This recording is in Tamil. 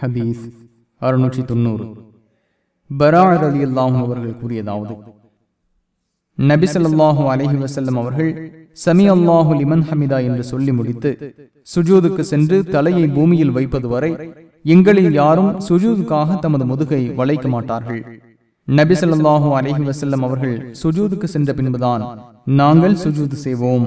ஹதீஸ் அறுநூற்றி தொண்ணூறு. பராத் அலி அல்லாஹும் அவர்கள் கூறியதாவது நபிசல்லாஹு அலஹி வசல்லம் அவர்கள் சமி அல்லாஹு லிமன் ஹமிதா என்று சொல்லி முடித்து சுஜூதுக்கு சென்று தலையை பூமியில் வைப்பது வரை எங்களில் யாரும் சுஜூதுக்காக தமது முதுகை வளைக்க மாட்டார்கள். நபி ஸல்லல்லாஹு அலைஹி வஸல்லம் அவர்கள் சுஜூதுக்கு சென்ற பின்புதான் நாங்கள் சுஜூது செய்வோம்.